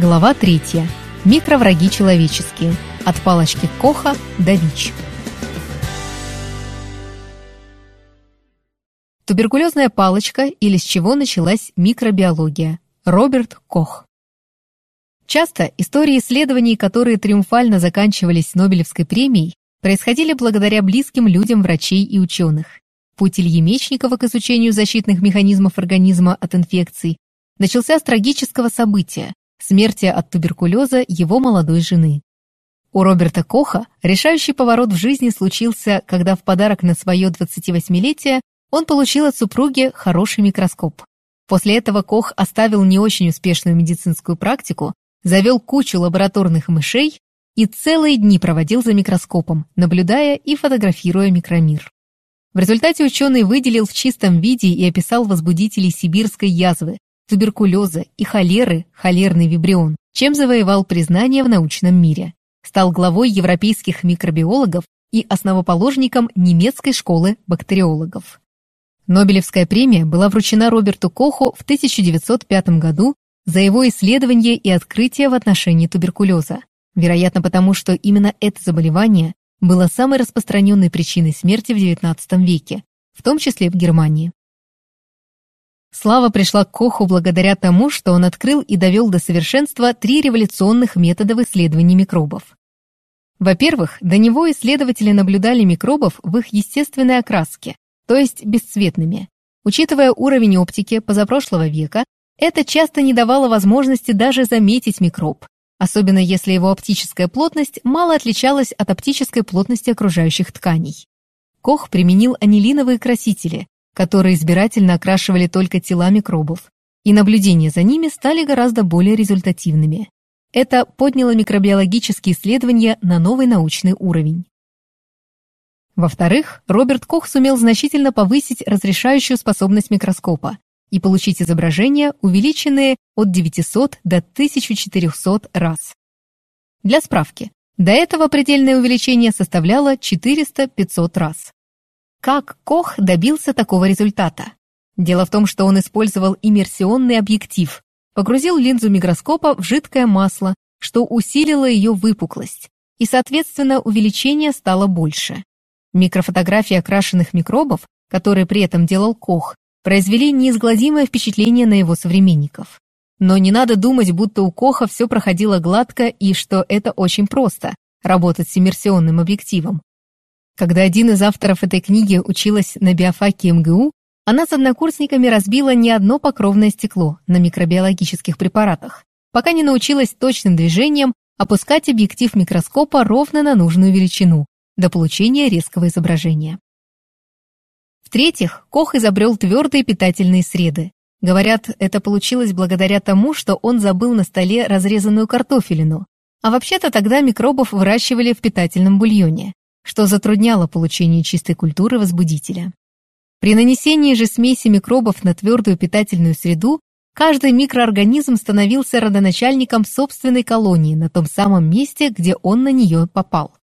Глава 3. Микровраги человеческие. От палочки Коха до ВИЧ. Туберкулезная палочка или с чего началась микробиология. Роберт Кох. Часто истории исследований, которые триумфально заканчивались Нобелевской премией, происходили благодаря близким людям врачей и ученых. Путь Ильи Мечникова к изучению защитных механизмов организма от инфекций начался с трагического события – смерти от туберкулеза его молодой жены. У Роберта Коха решающий поворот в жизни случился, когда в подарок на свое 28-летие он получил от супруги хороший микроскоп. После этого Кох оставил не очень успешную медицинскую практику, завел кучу лабораторных мышей и целые дни проводил за микроскопом, наблюдая и фотографируя микромир. В результате ученый выделил в чистом виде и описал возбудители сибирской язвы, туберкулеза и холеры, холерный вибрион, чем завоевал признание в научном мире. Стал главой европейских микробиологов и основоположником немецкой школы бактериологов. Нобелевская премия была вручена Роберту Коху в 1905 году за его исследование и открытие в отношении туберкулеза. Вероятно, потому что именно это заболевание было самой распространенной причиной смерти в XIX веке, в том числе в Германии. Слава пришла к Коху благодаря тому, что он открыл и довел до совершенства три революционных метода в исследовании микробов. Во-первых, до него исследователи наблюдали микробов в их естественной окраске, то есть бесцветными. Учитывая уровень оптики позапрошлого века, это часто не давало возможности даже заметить микроб, особенно если его оптическая плотность мало отличалась от оптической плотности окружающих тканей. Кох применил анилиновые красители, которые избирательно окрашивали только тела микробов, и наблюдения за ними стали гораздо более результативными. Это подняло микробиологические исследования на новый научный уровень. Во-вторых, Роберт Кох сумел значительно повысить разрешающую способность микроскопа, и получить изображения, увеличенные от 900 до 1400 раз. Для справки, до этого предельное увеличение составляло 400-500 раз. Как Кох добился такого результата? Дело в том, что он использовал иммерсионный объектив, погрузил линзу микроскопа в жидкое масло, что усилило ее выпуклость, и, соответственно, увеличение стало больше. Микрофотографии окрашенных микробов, которые при этом делал Кох, произвели неизгладимое впечатление на его современников. Но не надо думать, будто у Коха все проходило гладко и что это очень просто – работать с иммерсионным объективом. Когда один из авторов этой книги училась на биофаке МГУ, она с однокурсниками разбила не одно покровное стекло на микробиологических препаратах, пока не научилась точным движением опускать объектив микроскопа ровно на нужную величину до получения резкого изображения. В-третьих, Кох изобрел твердые питательные среды. Говорят, это получилось благодаря тому, что он забыл на столе разрезанную картофелину. А вообще-то тогда микробов выращивали в питательном бульоне, что затрудняло получение чистой культуры возбудителя. При нанесении же смеси микробов на твердую питательную среду каждый микроорганизм становился родоначальником собственной колонии на том самом месте, где он на нее попал.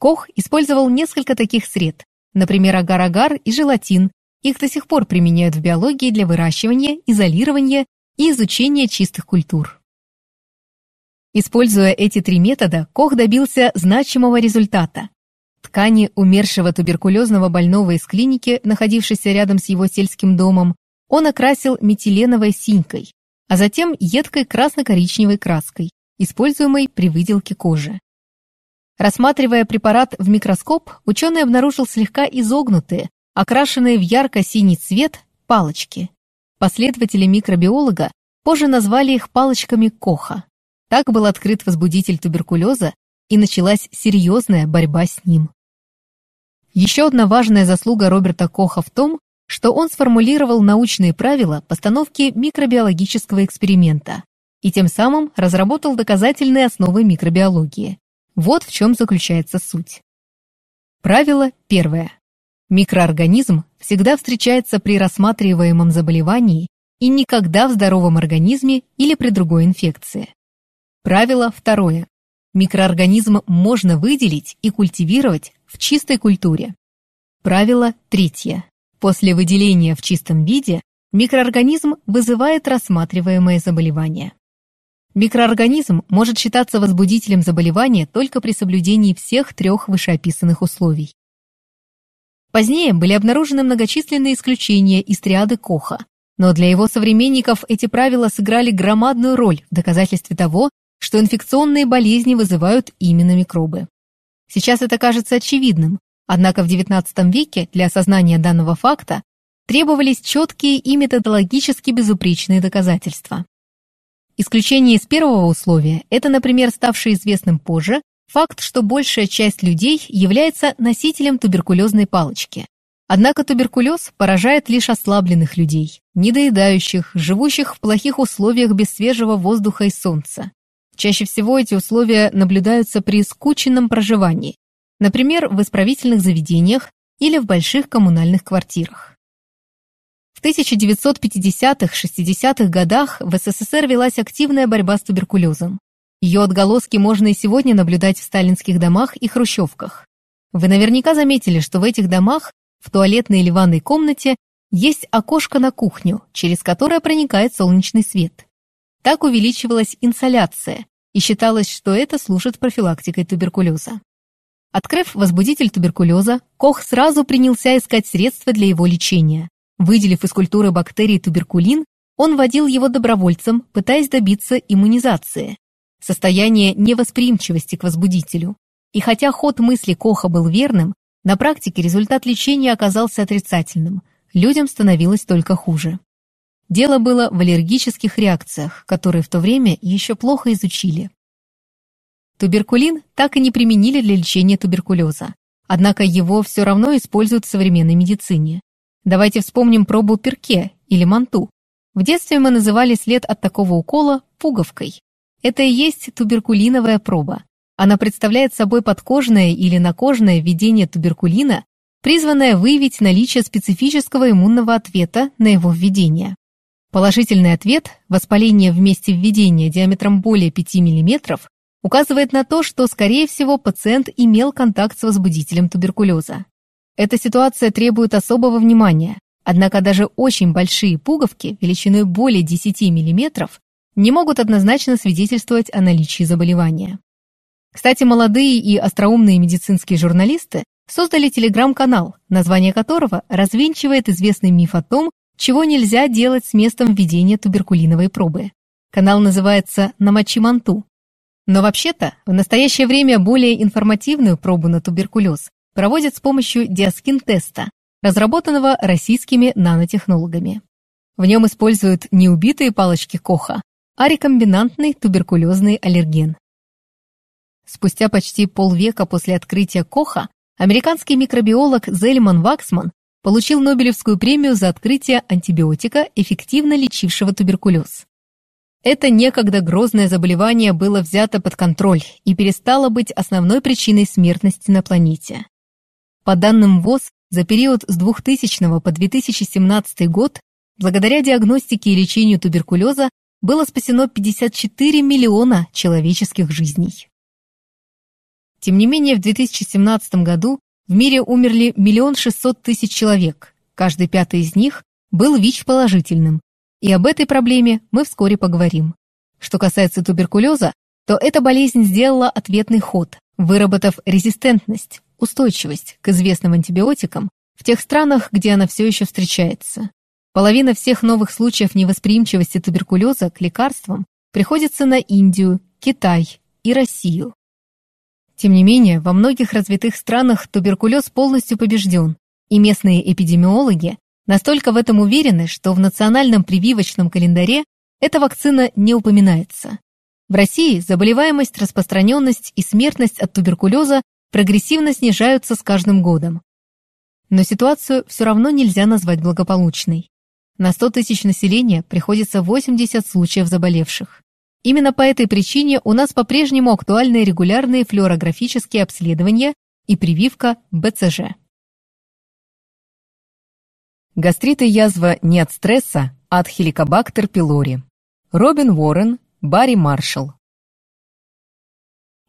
Кох использовал несколько таких сред, Например, агар-агар и желатин. Их до сих пор применяют в биологии для выращивания, изолирования и изучения чистых культур. Используя эти три метода, Кох добился значимого результата. Ткани умершего туберкулезного больного из клиники, находившейся рядом с его сельским домом, он окрасил метиленовой синькой, а затем едкой красно-коричневой краской, используемой при выделке кожи. Рассматривая препарат в микроскоп, ученый обнаружил слегка изогнутые, окрашенные в ярко-синий цвет, палочки. Последователи микробиолога позже назвали их палочками Коха. Так был открыт возбудитель туберкулеза и началась серьезная борьба с ним. Еще одна важная заслуга Роберта Коха в том, что он сформулировал научные правила постановки микробиологического эксперимента и тем самым разработал доказательные основы микробиологии. Вот в чем заключается суть. Правило первое. Микроорганизм всегда встречается при рассматриваемом заболевании и никогда в здоровом организме или при другой инфекции. Правило второе. Микроорганизм можно выделить и культивировать в чистой культуре. Правило третье. После выделения в чистом виде микроорганизм вызывает рассматриваемое заболевание. Микроорганизм может считаться возбудителем заболевания только при соблюдении всех трех вышеописанных условий. Позднее были обнаружены многочисленные исключения из триады Коха, но для его современников эти правила сыграли громадную роль в доказательстве того, что инфекционные болезни вызывают именно микробы. Сейчас это кажется очевидным, однако в XIX веке для осознания данного факта требовались четкие и методологически безупречные доказательства. Исключение из первого условия – это, например, ставший известным позже, факт, что большая часть людей является носителем туберкулезной палочки. Однако туберкулез поражает лишь ослабленных людей, недоедающих, живущих в плохих условиях без свежего воздуха и солнца. Чаще всего эти условия наблюдаются при скученном проживании, например, в исправительных заведениях или в больших коммунальных квартирах. В 1950-60-х годах в СССР велась активная борьба с туберкулезом. Ее отголоски можно и сегодня наблюдать в сталинских домах и хрущевках. Вы наверняка заметили, что в этих домах, в туалетной или ванной комнате, есть окошко на кухню, через которое проникает солнечный свет. Так увеличивалась инсоляция, и считалось, что это служит профилактикой туберкулеза. Открыв возбудитель туберкулеза, Кох сразу принялся искать средства для его лечения. Выделив из культуры бактерий туберкулин, он вводил его добровольцам, пытаясь добиться иммунизации, состояние невосприимчивости к возбудителю. И хотя ход мысли Коха был верным, на практике результат лечения оказался отрицательным, людям становилось только хуже. Дело было в аллергических реакциях, которые в то время еще плохо изучили. Туберкулин так и не применили для лечения туберкулеза, однако его все равно используют в современной медицине. Давайте вспомним пробу перке или манту. В детстве мы называли след от такого укола пуговкой. Это и есть туберкулиновая проба. Она представляет собой подкожное или накожное введение туберкулина, призванное выявить наличие специфического иммунного ответа на его введение. Положительный ответ, воспаление в месте введения диаметром более 5 мм, указывает на то, что, скорее всего, пациент имел контакт с возбудителем туберкулеза. Эта ситуация требует особого внимания, однако даже очень большие пуговки величиной более 10 мм не могут однозначно свидетельствовать о наличии заболевания. Кстати, молодые и остроумные медицинские журналисты создали телеграм-канал, название которого развенчивает известный миф о том, чего нельзя делать с местом введения туберкулиновой пробы. Канал называется «Намочи манту». Но вообще-то, в настоящее время более информативную пробу на туберкулез проводят с помощью диаскин-теста, разработанного российскими нанотехнологами. В нем используют не убитые палочки Коха, а рекомбинантный туберкулезный аллерген. Спустя почти полвека после открытия Коха американский микробиолог Зельман Ваксман получил Нобелевскую премию за открытие антибиотика, эффективно лечившего туберкулез. Это некогда грозное заболевание было взято под контроль и перестало быть основной причиной смертности на планете. По данным ВОЗ, за период с 2000 по 2017 год, благодаря диагностике и лечению туберкулеза, было спасено 54 миллиона человеческих жизней. Тем не менее, в 2017 году в мире умерли миллион шестьсот тысяч человек, каждый пятый из них был ВИЧ-положительным, и об этой проблеме мы вскоре поговорим. Что касается туберкулеза, то эта болезнь сделала ответный ход, выработав резистентность, устойчивость к известным антибиотикам в тех странах, где она все еще встречается. Половина всех новых случаев невосприимчивости туберкулеза к лекарствам приходится на Индию, Китай и Россию. Тем не менее, во многих развитых странах туберкулез полностью побежден, и местные эпидемиологи настолько в этом уверены, что в национальном прививочном календаре эта вакцина не упоминается. В России заболеваемость, распространенность и смертность от туберкулеза прогрессивно снижаются с каждым годом. Но ситуацию все равно нельзя назвать благополучной. На 100 тысяч населения приходится 80 случаев заболевших. Именно по этой причине у нас по-прежнему актуальны регулярные флюорографические обследования и прививка БЦЖ. Гастрит и язва не от стресса, а от хеликобактер пилори. Робин Уоррен, Барри Маршалл.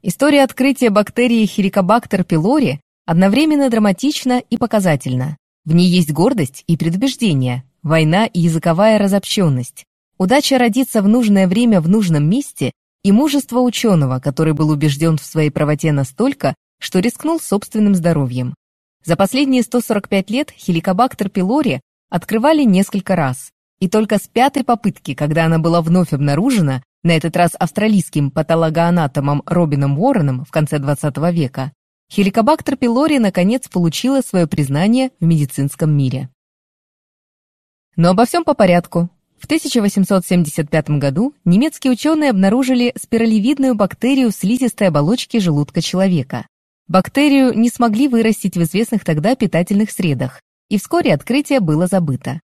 История открытия бактерии хеликобактер пилори одновременно драматична и показательна. В ней есть гордость и предубеждение, война и языковая разобщенность, Удача родиться в нужное время в нужном месте и мужество ученого, который был убежден в своей правоте настолько, что рискнул собственным здоровьем. За последние 145 лет хеликобактер пилори открывали несколько раз, и только с пятой попытки, когда она была вновь обнаружена, на этот раз австралийским патологоанатомом Робином Уорреном в конце 20 века, хеликобактер пилори наконец получила свое признание в медицинском мире. Но обо всем по порядку. В 1875 году немецкие ученые обнаружили спиралевидную бактерию в слизистой оболочке желудка человека. Бактерию не смогли вырастить в известных тогда питательных средах, и вскоре открытие было забыто.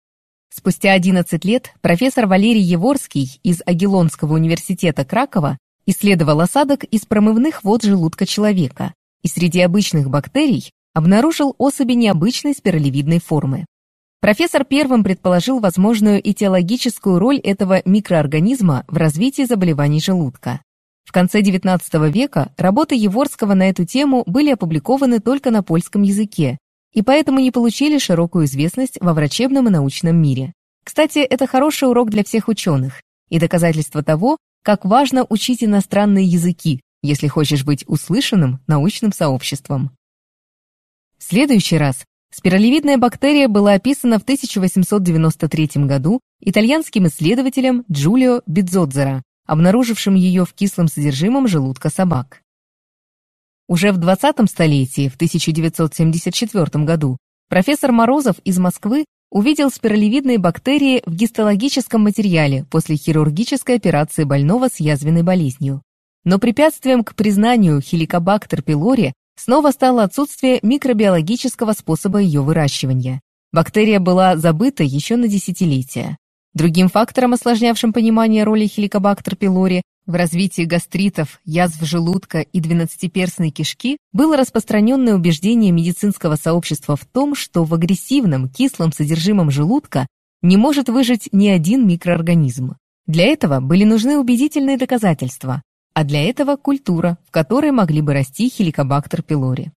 Спустя 11 лет профессор Валерий Еворский из Агилонского университета Кракова исследовал осадок из промывных вод желудка человека и среди обычных бактерий обнаружил особи необычной спиралевидной формы. Профессор первым предположил возможную этиологическую роль этого микроорганизма в развитии заболеваний желудка. В конце XIX века работы Еворского на эту тему были опубликованы только на польском языке и поэтому не получили широкую известность во врачебном и научном мире. Кстати, это хороший урок для всех ученых и доказательство того, как важно учить иностранные языки, если хочешь быть услышанным научным сообществом. В следующий раз спиралевидная бактерия была описана в 1893 году итальянским исследователем Джулио Бидзодзера, обнаружившим ее в кислом содержимом желудка собак. Уже в 20 столетии, в 1974 году, профессор Морозов из Москвы увидел спиралевидные бактерии в гистологическом материале после хирургической операции больного с язвенной болезнью. Но препятствием к признанию хеликобактер пилори снова стало отсутствие микробиологического способа ее выращивания. Бактерия была забыта еще на десятилетия. Другим фактором, осложнявшим понимание роли хеликобактер пилори в развитии гастритов, язв желудка и двенадцатиперстной кишки, было распространенное убеждение медицинского сообщества в том, что в агрессивном кислом содержимом желудка не может выжить ни один микроорганизм. Для этого были нужны убедительные доказательства, а для этого культура, в которой могли бы расти хеликобактер пилори.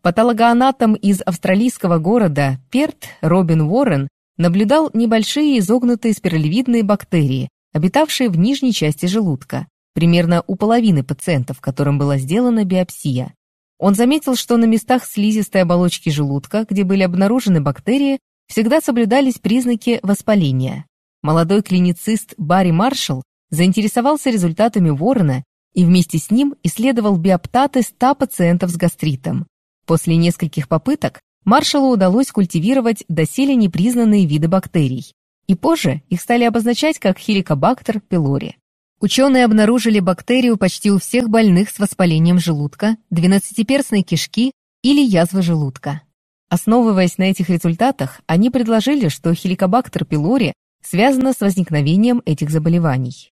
Патологоанатом из австралийского города Перт Робин Уоррен наблюдал небольшие изогнутые спиралевидные бактерии, обитавшие в нижней части желудка, примерно у половины пациентов, которым была сделана биопсия. Он заметил, что на местах слизистой оболочки желудка, где были обнаружены бактерии, всегда соблюдались признаки воспаления. Молодой клиницист Барри Маршалл заинтересовался результатами Ворона и вместе с ним исследовал биоптаты 100 пациентов с гастритом. После нескольких попыток Маршалу удалось культивировать доселе непризнанные виды бактерий, и позже их стали обозначать как хеликобактер пилори. Ученые обнаружили бактерию почти у всех больных с воспалением желудка, двенадцатиперстной кишки или язвы желудка. Основываясь на этих результатах, они предложили, что хеликобактер пилори связана с возникновением этих заболеваний.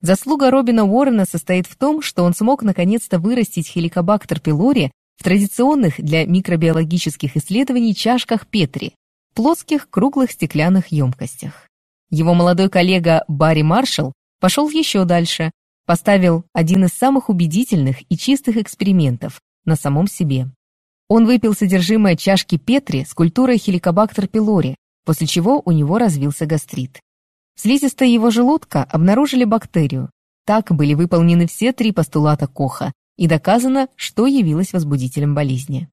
Заслуга Робина Уоррена состоит в том, что он смог наконец-то вырастить хеликобактер пилори в традиционных для микробиологических исследований чашках Петри, плоских круглых стеклянных емкостях. Его молодой коллега Барри Маршалл пошел еще дальше, поставил один из самых убедительных и чистых экспериментов на самом себе. Он выпил содержимое чашки Петри с культурой хеликобактер пилори, после чего у него развился гастрит. Слизистой его желудка обнаружили бактерию. Так были выполнены все три постулата Коха, и доказано, что явилось возбудителем болезни.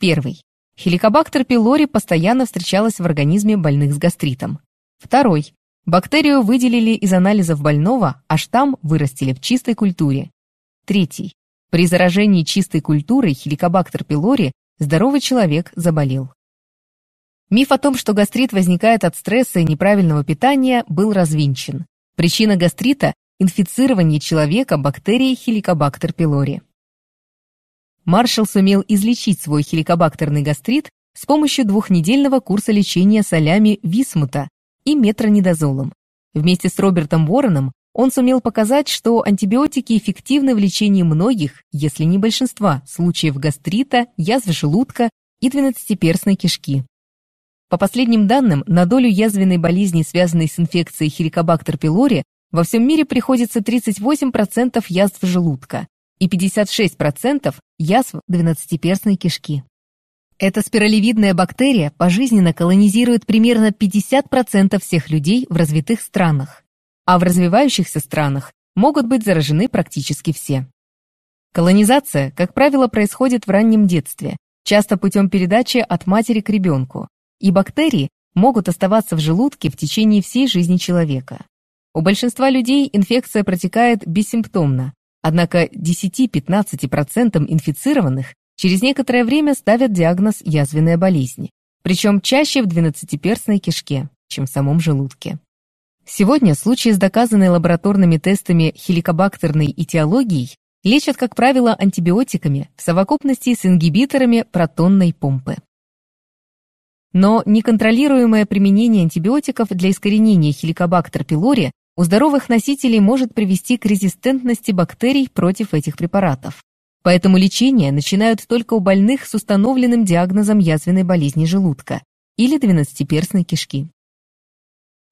Первый. Хеликобактер пилори постоянно встречалась в организме больных с гастритом. Второй. Бактерию выделили из анализов больного, а штамм вырастили в чистой культуре. Третий. При заражении чистой культурой хеликобактер пилори здоровый человек заболел. Миф о том, что гастрит возникает от стресса и неправильного питания, был развинчен. Причина гастрита инфицирование человека бактерией хеликобактер пилори. Маршалл сумел излечить свой хеликобактерный гастрит с помощью двухнедельного курса лечения солями висмута и метронидозолом. Вместе с Робертом Вороном он сумел показать, что антибиотики эффективны в лечении многих, если не большинства, случаев гастрита, язв желудка и двенадцатиперстной кишки. По последним данным, на долю язвенной болезни, связанной с инфекцией хеликобактер пилори, во всем мире приходится 38% язв желудка и 56% язв двенадцатиперстной кишки. Эта спиралевидная бактерия пожизненно колонизирует примерно 50% всех людей в развитых странах. а в развивающихся странах могут быть заражены практически все. Колонизация, как правило, происходит в раннем детстве, часто путем передачи от матери к ребенку, и бактерии могут оставаться в желудке в течение всей жизни человека. У большинства людей инфекция протекает бессимптомно, однако 10-15% инфицированных через некоторое время ставят диагноз язвенная болезнь, причем чаще в двенадцатиперстной кишке, чем в самом желудке. Сегодня случаи с доказанной лабораторными тестами хеликобактерной этиологией лечат, как правило, антибиотиками в совокупности с ингибиторами протонной помпы. Но неконтролируемое применение антибиотиков для искоренения хеликобактер пилори у здоровых носителей может привести к резистентности бактерий против этих препаратов. Поэтому лечение начинают только у больных с установленным диагнозом язвенной болезни желудка или двенадцатиперстной кишки.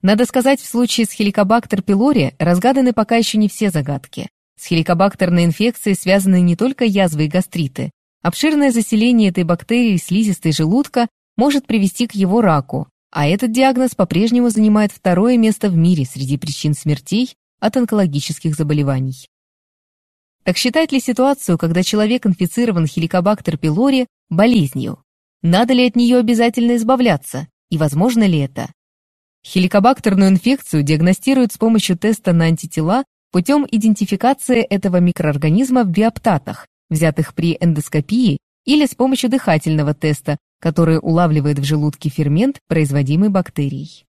Надо сказать, в случае с хеликобактер пилори разгаданы пока еще не все загадки. С хеликобактерной инфекцией связаны не только язвы и гастриты. Обширное заселение этой бактерии слизистой желудка может привести к его раку, а этот диагноз по-прежнему занимает второе место в мире среди причин смертей от онкологических заболеваний. Так считает ли ситуацию, когда человек инфицирован хеликобактер пилори, болезнью? Надо ли от нее обязательно избавляться? И возможно ли это? Хеликобактерную инфекцию диагностируют с помощью теста на антитела путем идентификации этого микроорганизма в биоптатах, взятых при эндоскопии, или с помощью дыхательного теста, который улавливает в желудке фермент, производимый бактерией.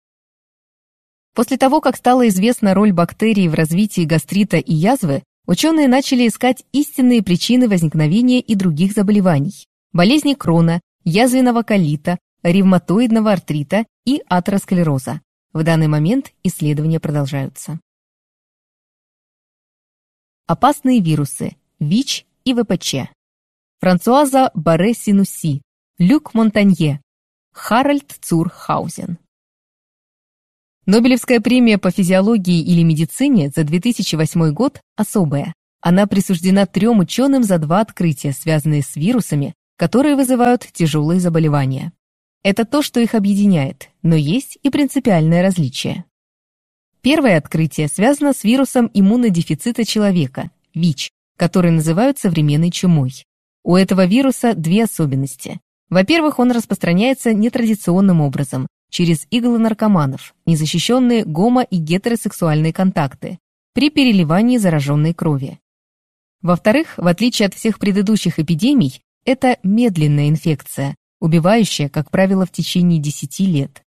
После того, как стала известна роль бактерий в развитии гастрита и язвы, ученые начали искать истинные причины возникновения и других заболеваний – болезни Крона, язвенного колита, ревматоидного артрита и атеросклероза. В данный момент исследования продолжаются. Опасные вирусы – ВИЧ и ВПЧ. Франсуаза Барре-Синуси, Люк Монтанье, Харальд Цурхаузен. Нобелевская премия по физиологии или медицине за 2008 год особая. Она присуждена трем ученым за два открытия, связанные с вирусами, которые вызывают тяжелые заболевания. Это то, что их объединяет, но есть и принципиальное различие. Первое открытие связано с вирусом иммунодефицита человека, ВИЧ, который называют современной чумой. У этого вируса две особенности. Во-первых, он распространяется нетрадиционным образом, через иглы наркоманов, незащищенные гомо- и гетеросексуальные контакты, при переливании зараженной крови. Во-вторых, в отличие от всех предыдущих эпидемий, это медленная инфекция, убивающая, как правило, в течение 10 лет.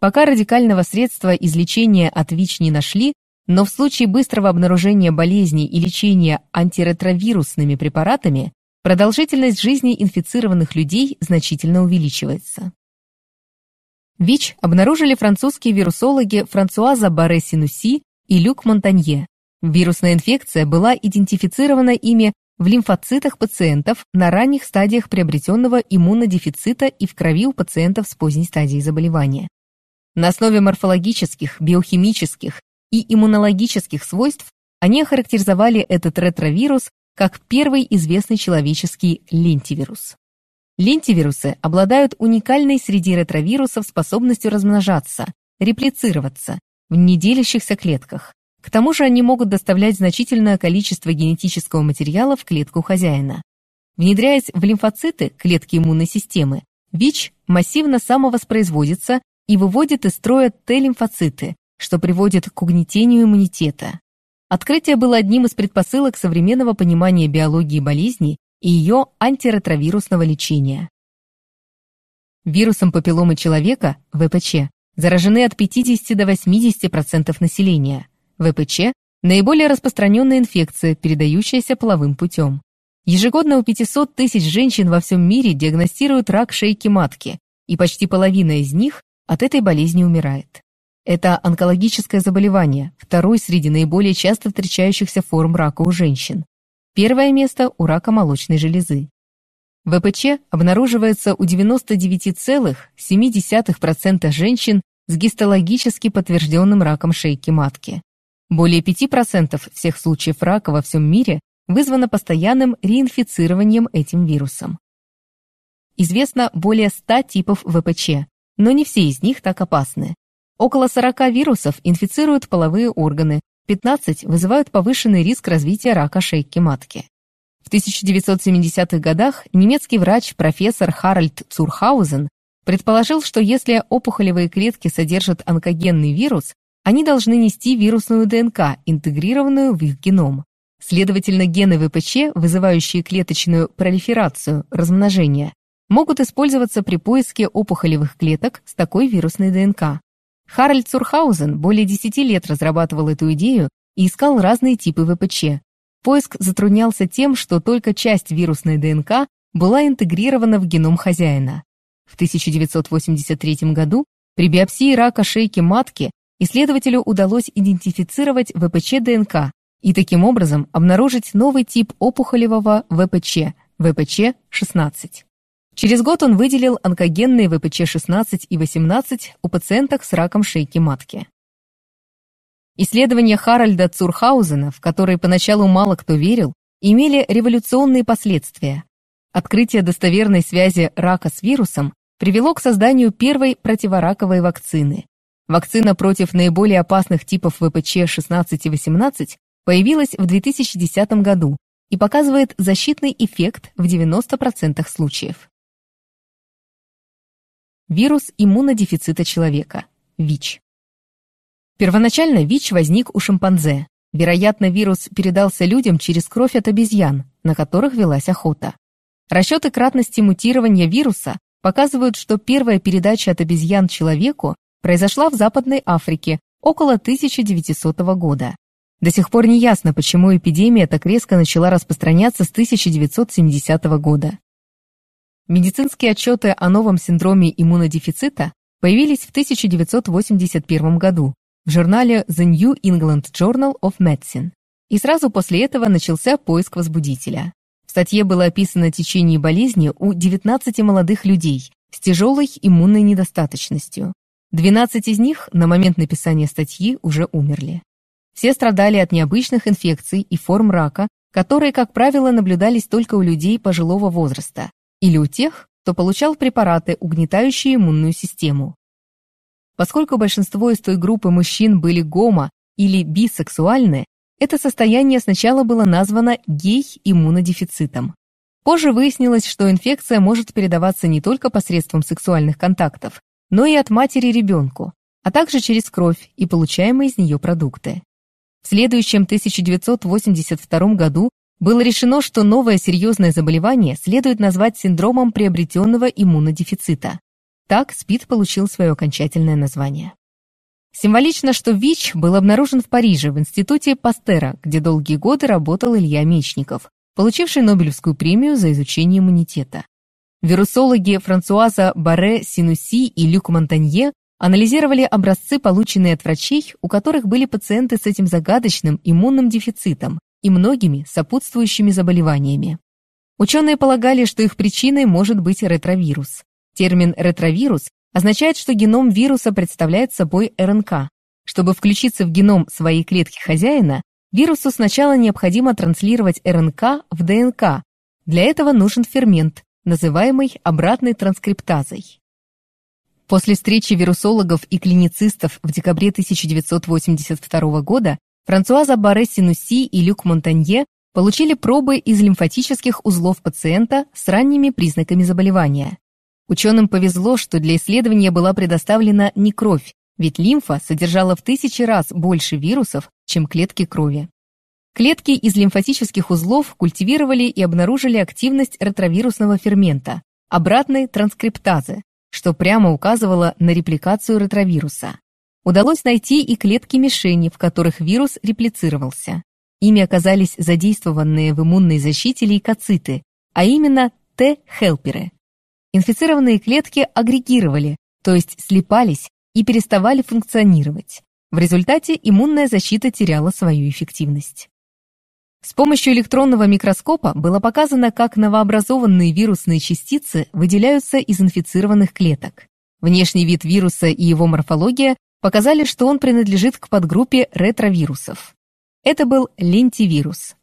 Пока радикального средства излечения от ВИЧ не нашли, но в случае быстрого обнаружения болезни и лечения антиретровирусными препаратами продолжительность жизни инфицированных людей значительно увеличивается. ВИЧ обнаружили французские вирусологи Франсуаза Барре-Синуси и Люк Монтанье. Вирусная инфекция была идентифицирована ими в лимфоцитах пациентов на ранних стадиях приобретенного иммунодефицита и в крови у пациентов с поздней стадией заболевания. На основе морфологических, биохимических и иммунологических свойств они охарактеризовали этот ретровирус как первый известный человеческий лентивирус. Лентивирусы обладают уникальной среди ретровирусов способностью размножаться, реплицироваться в неделящихся клетках, к тому же они могут доставлять значительное количество генетического материала в клетку хозяина. Внедряясь в лимфоциты, клетки иммунной системы, ВИЧ массивно самовоспроизводится и выводит из строя Т-лимфоциты, что приводит к угнетению иммунитета. Открытие было одним из предпосылок современного понимания биологии болезни и ее антиретровирусного лечения. Вирусом папилломы человека, ВПЧ, заражены от 50 до 80% населения – ВПЧ – наиболее распространенная инфекция, передающаяся половым путем. Ежегодно у 500 тысяч женщин во всем мире диагностируют рак шейки матки, и почти половина из них от этой болезни умирает. Это онкологическое заболевание, второй среди наиболее часто встречающихся форм рака у женщин. Первое место у рака молочной железы. ВПЧ обнаруживается у 99,7% женщин с гистологически подтвержденным раком шейки матки. Более 5% всех случаев рака во всем мире вызвано постоянным реинфицированием этим вирусом. Известно более 100 типов ВПЧ, но не все из них так опасны. Около 40 вирусов инфицируют половые органы, 15 вызывают повышенный риск развития рака шейки матки. В 1970-х годах немецкий врач профессор Харальд Цурхаузен предположил, что если опухолевые клетки содержат онкогенный вирус, они должны нести вирусную ДНК, интегрированную в их геном. Следовательно, гены ВПЧ, вызывающие клеточную пролиферацию, размножение, могут использоваться при поиске опухолевых клеток с такой вирусной ДНК. Харальд Цурхаузен более 10 лет разрабатывал эту идею и искал разные типы ВПЧ. Поиск затруднялся тем, что только часть вирусной ДНК была интегрирована в геном хозяина. В 1983 году при биопсии рака шейки матки исследователю удалось идентифицировать ВПЧ-ДНК и таким образом обнаружить новый тип опухолевого ВПЧ – ВПЧ-16. Через год он выделил онкогенные ВПЧ-16 и 18 у пациенток с раком шейки матки. Исследования Харальда Цурхаузена, в которые поначалу мало кто верил, имели революционные последствия. Открытие достоверной связи рака с вирусом привело к созданию первой противораковой вакцины. Вакцина против наиболее опасных типов ВПЧ-16 и 18 появилась в 2010 году и показывает защитный эффект в 90% случаев. Вирус иммунодефицита человека. ВИЧ. Первоначально ВИЧ возник у шимпанзе. Вероятно, вирус передался людям через кровь от обезьян, на которых велась охота. Расчеты кратности мутирования вируса показывают, что первая передача от обезьян человеку произошла в Западной Африке около 1900 года. До сих пор не ясно, почему эпидемия так резко начала распространяться с 1970 года. Медицинские отчеты о новом синдроме иммунодефицита появились в 1981 году в журнале The New England Journal of Medicine. И сразу после этого начался поиск возбудителя. В статье было описано течение болезни у 19 молодых людей с тяжелой иммунной недостаточностью. 12 из них на момент написания статьи уже умерли. Все страдали от необычных инфекций и форм рака, которые, как правило, наблюдались только у людей пожилого возраста, или у тех, кто получал препараты, угнетающие иммунную систему. Поскольку большинство из той группы мужчин были гомо или бисексуальны, это состояние сначала было названо гей-иммунодефицитом. Позже выяснилось, что инфекция может передаваться не только посредством сексуальных контактов, но и от матери ребенку, а также через кровь и получаемые из нее продукты. В следующем 1982 году было решено, что новое серьезное заболевание следует назвать синдромом приобретенного иммунодефицита. Так СПИД получил свое окончательное название. Символично, что ВИЧ был обнаружен в Париже в институте Пастера, где долгие годы работал Илья Мечников, получивший Нобелевскую премию за изучение иммунитета. Вирусологи Франсуаза Барре Синуси и Люк Монтанье анализировали образцы, полученные от врачей, у которых были пациенты с этим загадочным иммунным дефицитом, и многими сопутствующими заболеваниями. Ученые полагали, что их причиной может быть ретровирус. Термин «ретровирус» означает, что геном вируса представляет собой РНК. Чтобы включиться в геном своей клетки хозяина, вирусу сначала необходимо транслировать РНК в ДНК. Для этого нужен фермент, называемый обратной транскриптазой. После встречи вирусологов и клиницистов в декабре 1982 года Франсуаза Барре-Синуси и Люк Монтанье получили пробы из лимфатических узлов пациента с ранними признаками заболевания. Ученым повезло, что для исследования была предоставлена не кровь, ведь лимфа содержала в тысячи раз больше вирусов, чем клетки крови. Клетки из лимфатических узлов культивировали и обнаружили активность ретровирусного фермента, обратной транскриптазы, что прямо указывало на репликацию ретровируса. Удалось найти и клетки-мишени, в которых вирус реплицировался. Ими оказались задействованные в иммунной защите лейкоциты, а именно Т-хелперы. Инфицированные клетки агрегировали, то есть слипались и переставали функционировать. В результате иммунная защита теряла свою эффективность. С помощью электронного микроскопа было показано, как новообразованные вирусные частицы выделяются из инфицированных клеток. Внешний вид вируса и его морфология показали, что он принадлежит к подгруппе ретровирусов. Это был лентивирус.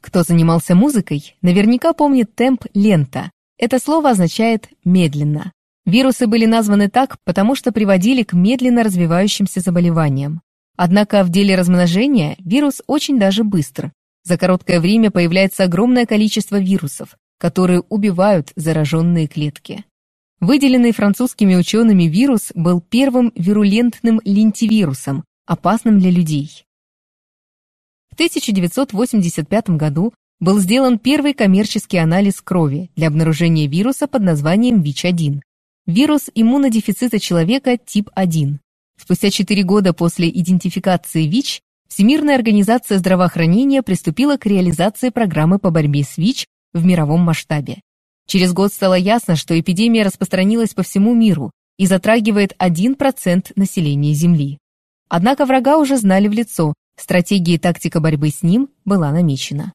Кто занимался музыкой, наверняка помнит темп лента. Это слово означает «медленно». Вирусы были названы так, потому что приводили к медленно развивающимся заболеваниям. Однако в деле размножения вирус очень даже быстр. За короткое время появляется огромное количество вирусов, которые убивают зараженные клетки. Выделенный французскими учеными вирус был первым вирулентным лентивирусом, опасным для людей. В 1985 году был сделан первый коммерческий анализ крови для обнаружения вируса под названием ВИЧ-1. Вирус иммунодефицита человека тип 1. Спустя 4 года после идентификации ВИЧ Всемирная организация здравоохранения приступила к реализации программы по борьбе с ВИЧ в мировом масштабе. Через год стало ясно, что эпидемия распространилась по всему миру и затрагивает 1% населения Земли. Однако врага уже знали в лицо, стратегия и тактика борьбы с ним была намечена.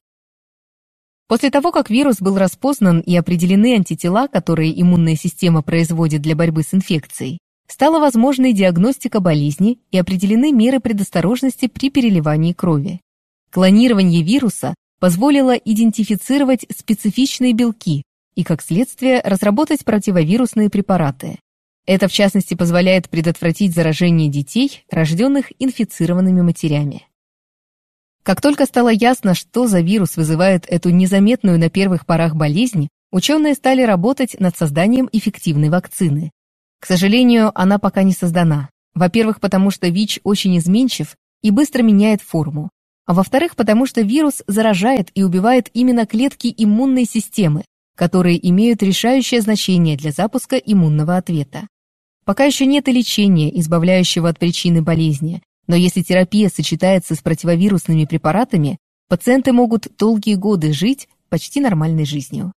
После того, как вирус был распознан и определены антитела, которые иммунная система производит для борьбы с инфекцией, стала возможной диагностика болезни и определены меры предосторожности при переливании крови. Клонирование вируса позволило идентифицировать специфичные белки и, как следствие, разработать противовирусные препараты. Это, в частности, позволяет предотвратить заражение детей, рожденных инфицированными матерями. Как только стало ясно, что за вирус вызывает эту незаметную на первых порах болезнь, ученые стали работать над созданием эффективной вакцины. К сожалению, она пока не создана. Во-первых, потому что ВИЧ очень изменчив и быстро меняет форму. А во-вторых, потому что вирус заражает и убивает именно клетки иммунной системы, которые имеют решающее значение для запуска иммунного ответа. Пока еще нет и лечения, избавляющего от причины болезни, но если терапия сочетается с противовирусными препаратами, пациенты могут долгие годы жить почти нормальной жизнью.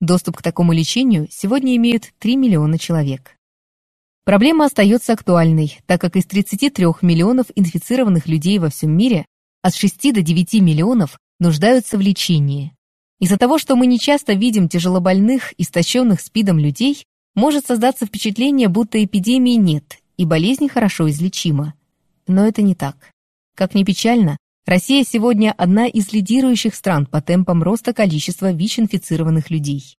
Доступ к такому лечению сегодня имеют 3 миллиона человек. Проблема остается актуальной, так как из 33 миллионов инфицированных людей во всем мире от 6 до 9 миллионов нуждаются в лечении. Из-за того, что мы нечасто видим тяжелобольных, истощенных СПИДом людей, может создаться впечатление, будто эпидемии нет и болезнь хорошо излечима. Но это не так. Как ни печально, Россия сегодня одна из лидирующих стран по темпам роста количества ВИЧ-инфицированных людей.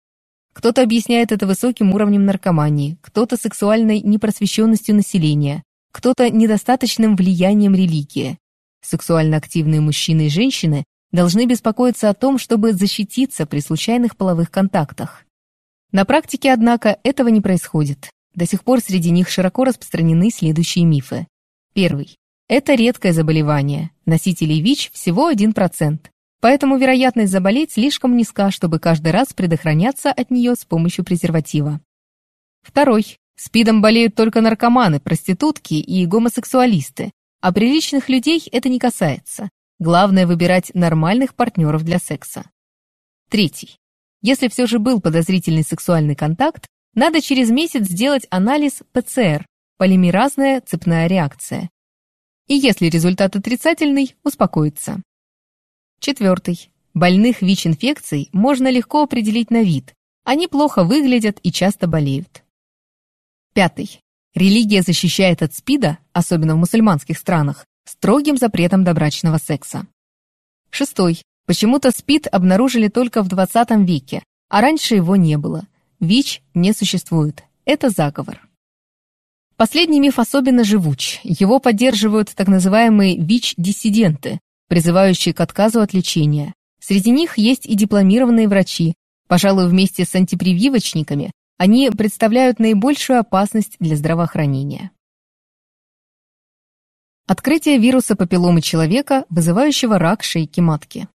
Кто-то объясняет это высоким уровнем наркомании, кто-то сексуальной непросвещенностью населения, кто-то недостаточным влиянием религии. Сексуально активные мужчины и женщины должны беспокоиться о том, чтобы защититься при случайных половых контактах. На практике, однако, этого не происходит. До сих пор среди них широко распространены следующие мифы. Первый. Это редкое заболевание. Носителей ВИЧ всего 1%. Поэтому вероятность заболеть слишком низка, чтобы каждый раз предохраняться от нее с помощью презерватива. Второй. СПИДом болеют только наркоманы, проститутки и гомосексуалисты, а приличных людей это не касается. Главное выбирать нормальных партнеров для секса. Третий. Если все же был подозрительный сексуальный контакт, надо через месяц сделать анализ ПЦР полимеразная цепная реакция. И если результат отрицательный, успокоиться. Четвертый. Больных ВИЧ-инфекцией можно легко определить на вид. Они плохо выглядят и часто болеют. Пятый. Религия защищает от СПИДа, особенно в мусульманских странах, строгим запретом добрачного секса. Шестой. Почему-то СПИД обнаружили только в 20 веке, а раньше его не было. ВИЧ не существует. Это заговор. Последний миф особенно живуч. Его поддерживают так называемые ВИЧ-диссиденты, призывающие к отказу от лечения. Среди них есть и дипломированные врачи. Пожалуй, вместе с антипрививочниками они представляют наибольшую опасность для здравоохранения. Открытие вируса папилломы человека, вызывающего рак шейки матки.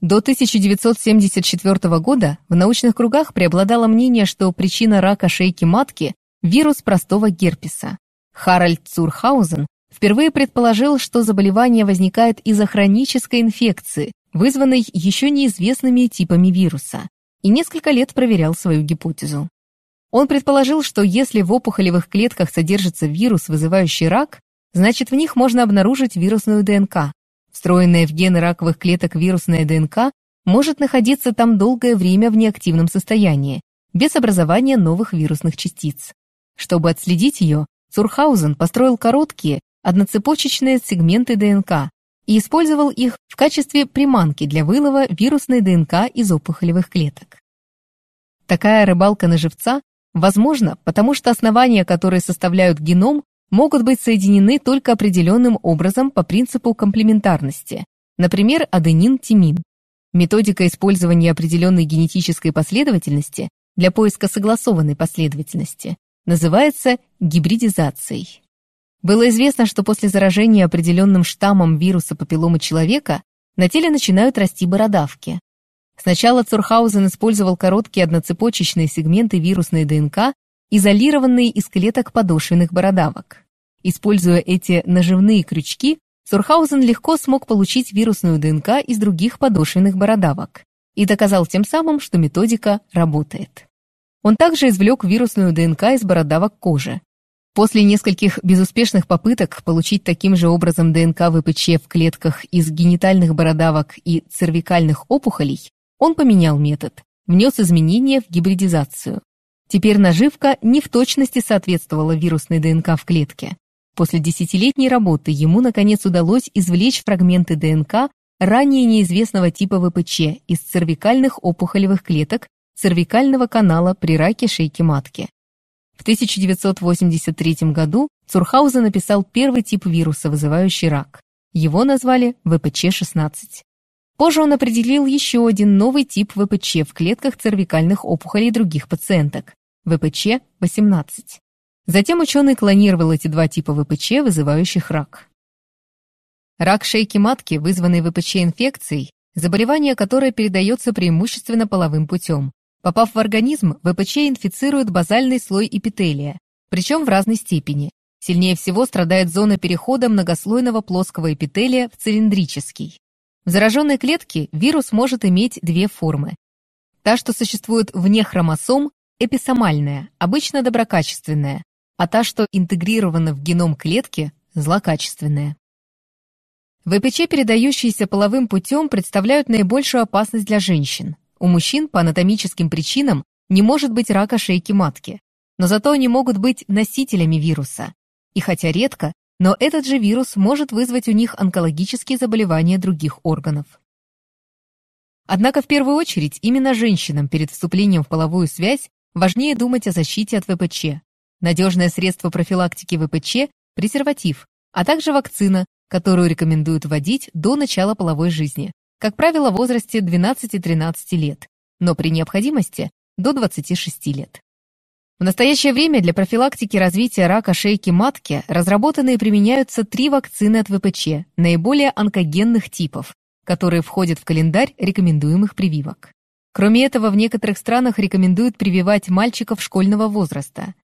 До 1974 года в научных кругах преобладало мнение, что причина рака шейки матки Вирус простого герпеса. Харальд Цурхаузен впервые предположил, что заболевание возникает из-за хронической инфекции, вызванной еще неизвестными типами вируса, и несколько лет проверял свою гипотезу. Он предположил, что если в опухолевых клетках содержится вирус, вызывающий рак, значит в них можно обнаружить вирусную ДНК. Встроенная в гены раковых клеток вирусная ДНК может находиться там долгое время в неактивном состоянии, без образования новых вирусных частиц. Чтобы отследить ее, Цурхаузен построил короткие, одноцепочечные сегменты ДНК и использовал их в качестве приманки для вылова вирусной ДНК из опухолевых клеток. Такая рыбалка на живца Возможно, потому что основания, которые составляют геном, могут быть соединены только определенным образом по принципу комплементарности, например, аденин-тимин. Методика использования определенной генетической последовательности для поиска согласованной последовательности называется гибридизацией. Было известно, что после заражения определенным штаммом вируса папилломы человека на теле начинают расти бородавки. Сначала Цурхаузен использовал короткие одноцепочечные сегменты вирусной ДНК, изолированные из клеток подошвенных бородавок. Используя эти наживные крючки, Цурхаузен легко смог получить вирусную ДНК из других подошвенных бородавок и доказал тем самым, что методика работает. Он также извлек вирусную ДНК из бородавок кожи. После нескольких безуспешных попыток получить таким же образом ДНК ВПЧ в клетках из генитальных бородавок и цервикальных опухолей, он поменял метод, внес изменения в гибридизацию. Теперь наживка не в точности соответствовала вирусной ДНК в клетке. После десятилетней работы ему, наконец, удалось извлечь фрагменты ДНК ранее неизвестного типа ВПЧ из цервикальных опухолевых клеток цервикального канала при раке шейки матки. В 1983 году Цурхаузен написал первый тип вируса, вызывающий рак. Его назвали ВПЧ-16. Позже он определил еще один новый тип ВПЧ в клетках цервикальных опухолей других пациенток – ВПЧ-18. Затем ученый клонировал эти два типа ВПЧ, вызывающих рак. Рак шейки матки, вызванный ВПЧ-инфекцией, заболевание, которое передается преимущественно половым путем. Попав в организм, ВПЧ инфицирует базальный слой эпителия, причем в разной степени. Сильнее всего страдает зона перехода многослойного плоского эпителия в цилиндрический. В зараженной клетке вирус может иметь две формы. Та, что существует вне хромосом, эписомальная, обычно доброкачественная, а та, что интегрирована в геном клетки, злокачественная. ВПЧ, передающиеся половым путем, представляют наибольшую опасность для женщин. У мужчин по анатомическим причинам не может быть рака шейки матки, но зато они могут быть носителями вируса. И хотя редко, но этот же вирус может вызвать у них онкологические заболевания других органов. Однако в первую очередь именно женщинам перед вступлением в половую связь важнее думать о защите от ВПЧ. Надежное средство профилактики ВПЧ – презерватив, а также вакцина, которую рекомендуют вводить до начала половой жизни, как правило, в возрасте 12-13 лет, но при необходимости до 26 лет. В настоящее время для профилактики развития рака шейки матки разработаны и применяются три вакцины от ВПЧ, наиболее онкогенных типов, которые входят в календарь рекомендуемых прививок. Кроме этого, в некоторых странах рекомендуют прививать мальчиков школьного возраста.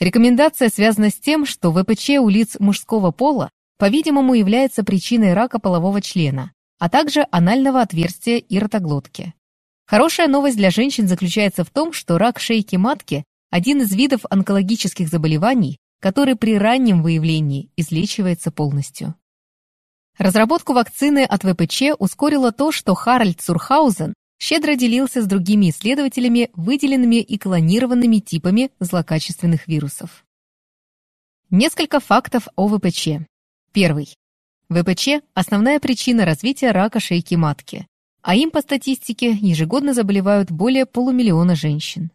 Рекомендация связана с тем, что ВПЧ у лиц мужского пола, по-видимому, является причиной рака полового члена, а также анального отверстия и ротоглотки. Хорошая новость для женщин заключается в том, что рак шейки матки один из видов онкологических заболеваний, который при раннем выявлении излечивается полностью. Разработку вакцины от ВПЧ ускорило то, что Харальд Цурхаузен щедро делился с другими исследователями выделенными и клонированными типами злокачественных вирусов. Несколько фактов о ВПЧ. Первый. ВПЧ – основная причина развития рака шейки матки, а им по статистике ежегодно заболевают более полумиллиона женщин.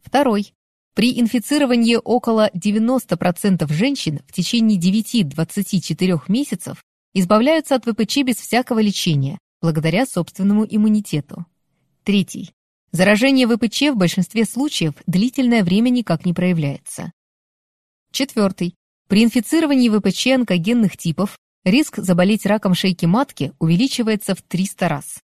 Второй. При инфицировании около 90% женщин в течение 9-24 месяцев избавляются от ВПЧ без всякого лечения, благодаря собственному иммунитету. Третий. Заражение ВПЧ в большинстве случаев длительное время никак не проявляется. Четвертый. При инфицировании ВПЧ онкогенных типов риск заболеть раком шейки матки увеличивается в 300 раз.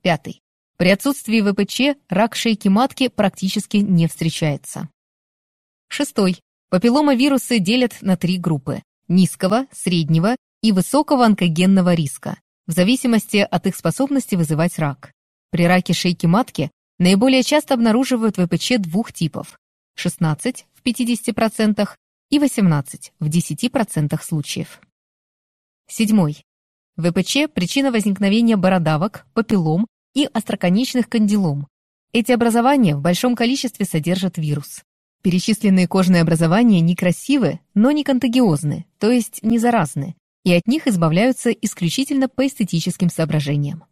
Пятый. При отсутствии ВПЧ рак шейки матки практически не встречается. Шестой. Папилломавирусы делят на три группы – низкого, среднего и высокого онкогенного риска, в зависимости от их способности вызывать рак. При раке шейки матки наиболее часто обнаруживают ВПЧ двух типов – 16 в 50% и 18 в 10% случаев. Седьмой. ВПЧ – причина возникновения бородавок, папиллом и остроконечных кандилом. Эти образования в большом количестве содержат вирус. Перечисленные кожные образования некрасивы, но не контагиозны, то есть не заразны, и от них избавляются исключительно по эстетическим соображениям.